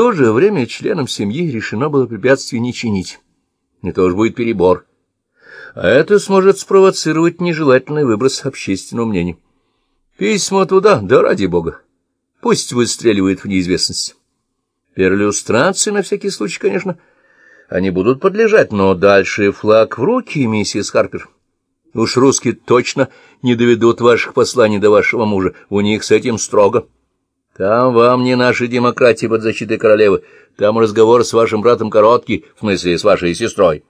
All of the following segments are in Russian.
то же время членам семьи решено было препятствий не чинить. Не то уж будет перебор. А это сможет спровоцировать нежелательный выброс общественного мнения. Письма туда, да ради бога. Пусть выстреливает в неизвестность. Перлюстрации, на всякий случай, конечно, они будут подлежать, но дальше флаг в руки, миссис Харпер. Уж русские точно не доведут ваших посланий до вашего мужа, у них с этим строго. Там вам не наши демократии под защитой королевы, там разговор с вашим братом короткий, в смысле, с вашей сестрой.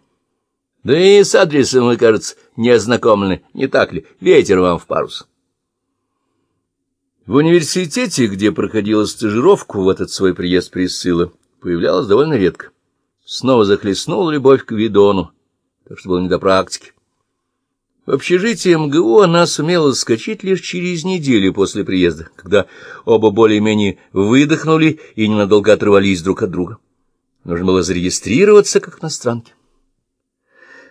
Да и с адресом вы, кажется, не ознакомлены, не так ли? Ветер вам в парус. В университете, где проходила стажировку в этот свой приезд Присыла, появлялась довольно редко. Снова захлестнула любовь к Видону, так что было не до практики. В общежитии МГУ она сумела скачать лишь через неделю после приезда, когда оба более-менее выдохнули и ненадолго оторвались друг от друга. Нужно было зарегистрироваться как иностранки.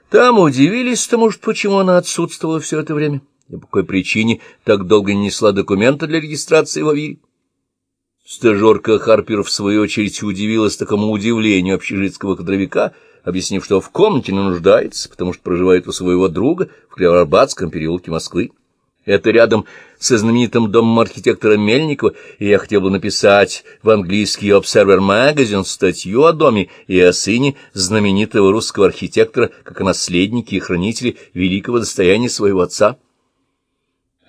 Там удивились тому, что почему она отсутствовала все это время, и по какой причине так долго не несла документы для регистрации в АВИРе. Стажерка Харпер, в свою очередь, удивилась такому удивлению общежитского кадровика — объяснив, что в комнате не нуждается, потому что проживает у своего друга в Кривоарбатском переулке Москвы. Это рядом со знаменитым домом архитектора Мельникова, и я хотел бы написать в английский Observer Magazine статью о доме и о сыне знаменитого русского архитектора, как о наследнике и хранителе великого достояния своего отца.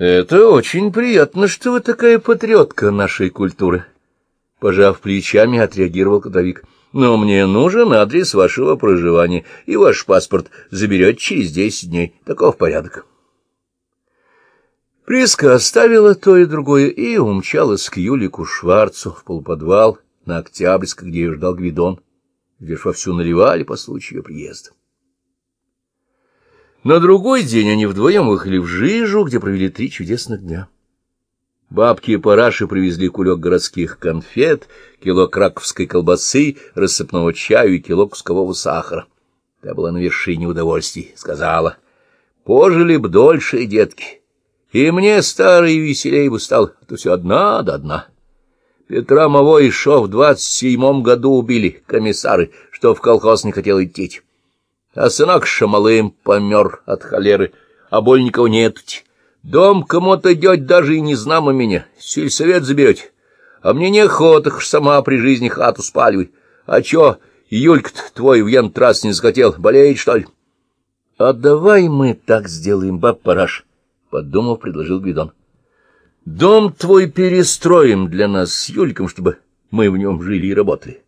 «Это очень приятно, что вы такая патриотка нашей культуры», — пожав плечами, отреагировал кадровик. Но мне нужен адрес вашего проживания, и ваш паспорт заберет через десять дней. Таков порядок. Приска оставила то и другое и умчалась к Юлику Шварцу в полуподвал на Октябрьск, где ее ждал Гвидон. Лишь вовсю наливали по случаю приезда. На другой день они вдвоем выехали в Жижу, где провели три чудесных дня. Бабки и параши привезли кулек городских конфет, кило краковской колбасы, рассыпного чаю и кило кускового сахара. Та была на вершине удовольствий, сказала. Пожили б дольше, детки, и мне старый веселей бы стал, а то все одна да одна. Петра и Шо в двадцать седьмом году убили комиссары, что в колхоз не хотел идти. А сынок Шамалым помер от холеры, а больников нет. Дом кому-то идет, даже и не знамо меня. Сельсовет заберете. А мне неохота, ж сама при жизни хату спаливай. А чё, Юлька твой в янтрас не захотел, болеет, что ли? — А давай мы так сделаем, баб Параш, — подумав, предложил Гвидон. — Дом твой перестроим для нас с Юльком, чтобы мы в нем жили и работали.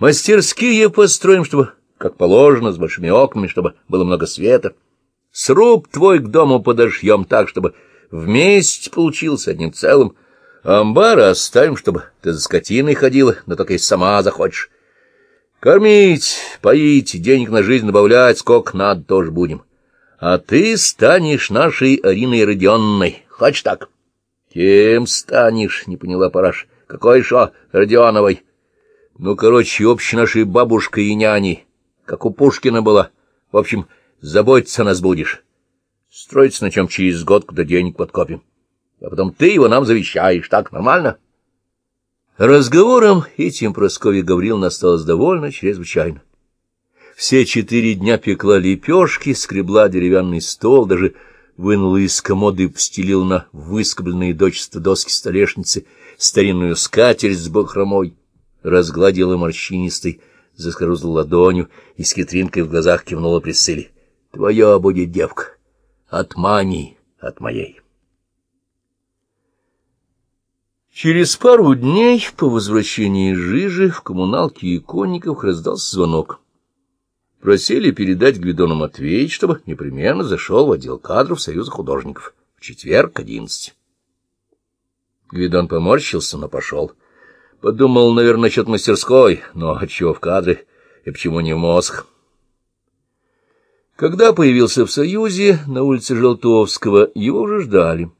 Мастерские построим, чтобы, как положено, с большими окнами, чтобы было много света. — Сруб твой к дому подошьем так, чтобы вместе получился одним целым. Амбар оставим, чтобы ты за скотиной ходила, но только если сама захочешь. Кормить, поить, денег на жизнь добавлять, сколько надо, тоже будем. А ты станешь нашей Ариной Родионной. Хочешь так? Кем станешь, не поняла Параш. Какой шо Родионовой? Ну, короче, общей нашей бабушкой и няней, как у Пушкина была. В общем, Заботиться нас будешь. Строиться на чем через год, когда денег подкопим. А потом ты его нам завещаешь. Так нормально? Разговором этим Прасковья Гавриловна осталась довольно чрезвычайно. Все четыре дня пекла лепешки, скребла деревянный стол, даже вынула из комоды и постелила на выскобленные дочество доски столешницы старинную скатерть с бахромой, разгладила морщинистой, заскорузла ладонью и с хитринкой в глазах кивнула Присцилле. Твоя будет девка. От мани, от моей. Через пару дней по возвращении Жижи в коммуналке иконников раздался звонок. Просили передать Гвидону Матвеевич, чтобы непременно зашел в отдел кадров Союза художников в четверг к одиннадцати. Гвидон поморщился, но пошел. Подумал, наверное, насчет мастерской, но а чего в кадры и почему не в мозг? Когда появился в Союзе на улице Желтовского, его уже ждали.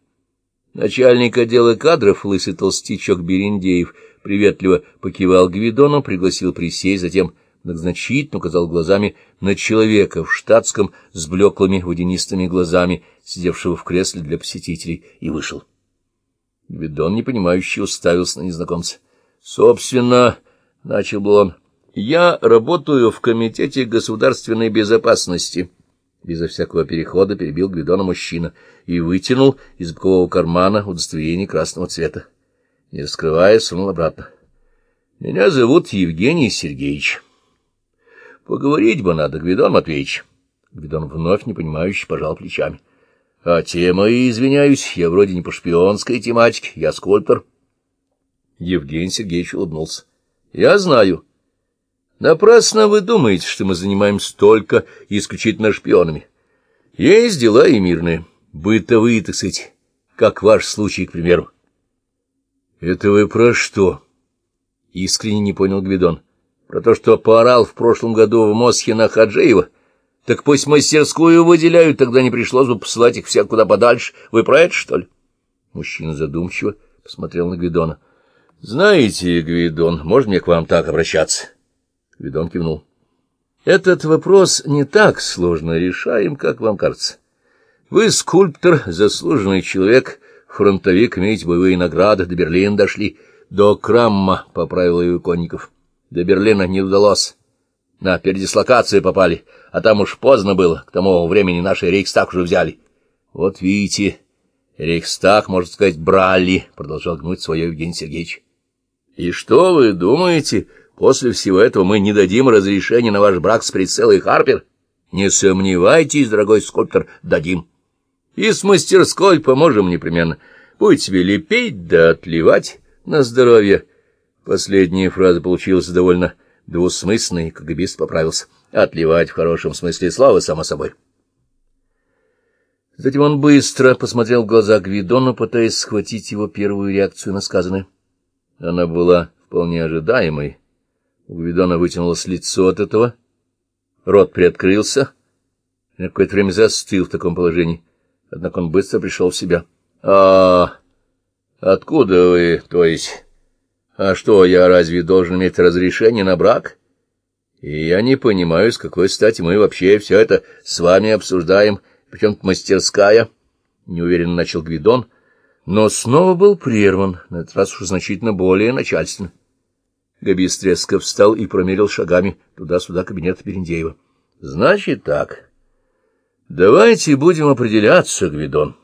Начальник отдела кадров, лысый толстячок Берендеев, приветливо покивал Гвидону, пригласил присесть, затем многозначительно указал глазами на человека в штатском с блеклыми водянистыми глазами, сидевшего в кресле для посетителей, и вышел. Гвидон, непонимающе, уставился на незнакомца. — Собственно, — начал был он. — Я работаю в Комитете государственной безопасности. Безо всякого перехода перебил Гвидона мужчина и вытянул из бокового кармана удостоверение красного цвета. Не раскрывая, сунул обратно. — Меня зовут Евгений Сергеевич. — Поговорить бы надо, Гвидон Матвеевич. Гвидон вновь непонимающе пожал плечами. — А тема, извиняюсь, я вроде не по шпионской тематике, я скульптор. Евгений Сергеевич улыбнулся. — Я знаю. Напрасно вы думаете, что мы занимаемся только исключительно шпионами. Есть дела и мирные, бытовые, так сказать, как ваш случай, к примеру. — Это вы про что? — искренне не понял Гвидон. — Про то, что поорал в прошлом году в Мосхе на Хаджиева. Так пусть мастерскую выделяют, тогда не пришлось бы посылать их всяк куда подальше. Вы про это, что ли? Мужчина задумчиво посмотрел на Гвидона. —— Знаете, Гвидон, можно мне к вам так обращаться? Гвидон кивнул. — Этот вопрос не так сложно решаем, как вам кажется. Вы скульптор, заслуженный человек, фронтовик, имеете боевые награды, до Берлина дошли, до Крамма, — поправил его Конников. До Берлина не удалось. На передислокацию попали, а там уж поздно было, к тому времени наши Рейхстаг уже взяли. Вот видите, Рейхстаг, можно сказать, брали, — продолжал гнуть свое Евгений Сергеевич. И что вы думаете, после всего этого мы не дадим разрешения на ваш брак с Прицелой Харпер? Не сомневайтесь, дорогой скульптор, дадим. И с мастерской поможем непременно. Будь себе лепить да отливать на здоровье. Последняя фраза получилась довольно двусмысленной, и КГБист поправился. Отливать в хорошем смысле слова, само собой. Затем он быстро посмотрел в глаза Гвидону, пытаясь схватить его первую реакцию на сказанное. Она была вполне ожидаемой. У Гвидона вытянулось лицо от этого, рот приоткрылся, и какое-то время застыл в таком положении. Однако он быстро пришел в себя. — А откуда вы, то есть? А что, я разве должен иметь разрешение на брак? И я не понимаю, с какой стати мы вообще все это с вами обсуждаем, причем мастерская, — неуверенно начал Гвидон, — но снова был прерван, на этот раз уж значительно более начальственно. Габист резко встал и промерил шагами туда-сюда кабинет Берендеева. — Значит так. Давайте будем определяться, Гвидон.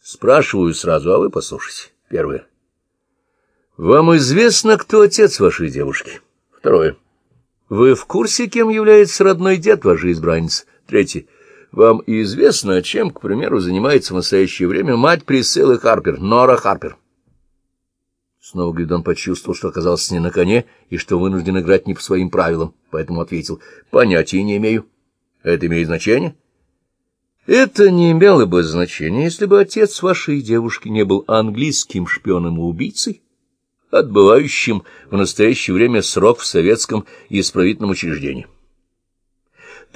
Спрашиваю сразу, а вы послушайте. Первое. Вам известно, кто отец вашей девушки? Второе. Вы в курсе, кем является родной дед вашей избранницы? Третье. Вам известно, чем, к примеру, занимается в настоящее время мать Присциллы Харпер, Нора Харпер? Снова Гвидон почувствовал, что оказался не на коне и что вынужден играть не по своим правилам, поэтому ответил, понятия не имею. Это имеет значение? Это не имело бы значения, если бы отец вашей девушки не был английским шпионом и убийцей, отбывающим в настоящее время срок в советском исправительном учреждении.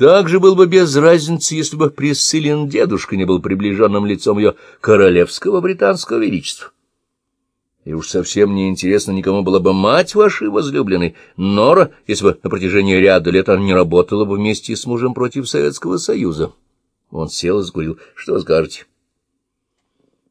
Также был бы без разницы, если бы Присциллин дедушка не был приближенным лицом ее королевского британского величества. И уж совсем неинтересно никому была бы мать вашей возлюбленной, Нора, если бы на протяжении ряда лет она не работала бы вместе с мужем против Советского Союза. Он сел и сгурил. Что скажете?